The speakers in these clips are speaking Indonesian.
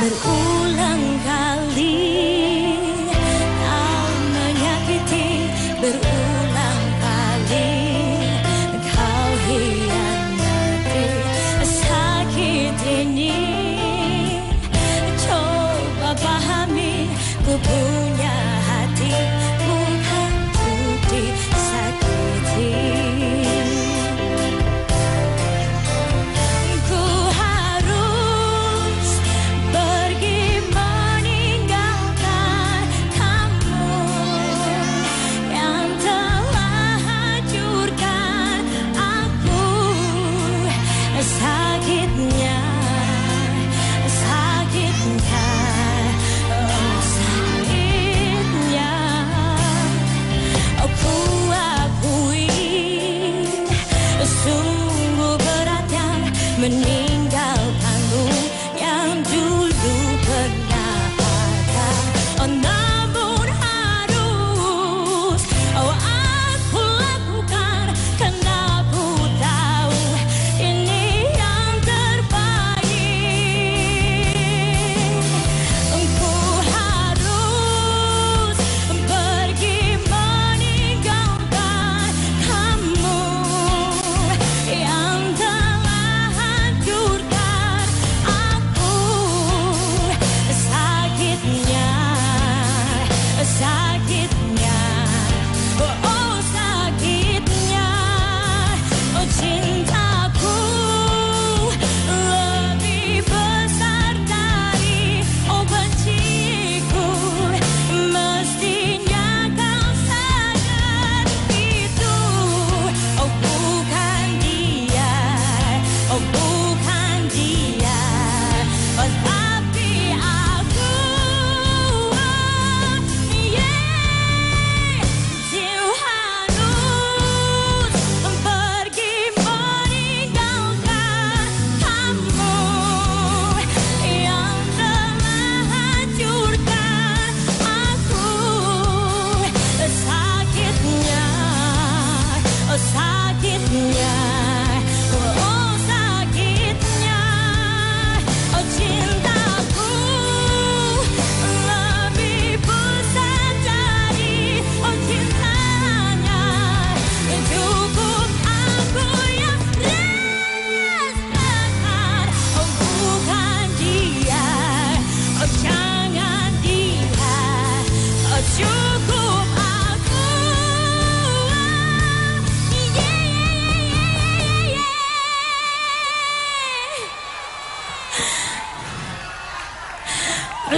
Berulang kali kau menyakiti Berulang kali kau hianati Sakit ini. Coba pahami ku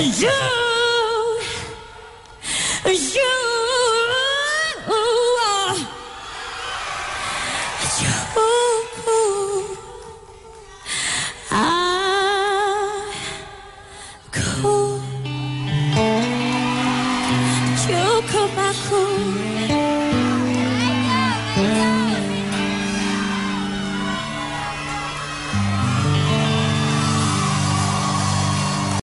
You, you, you,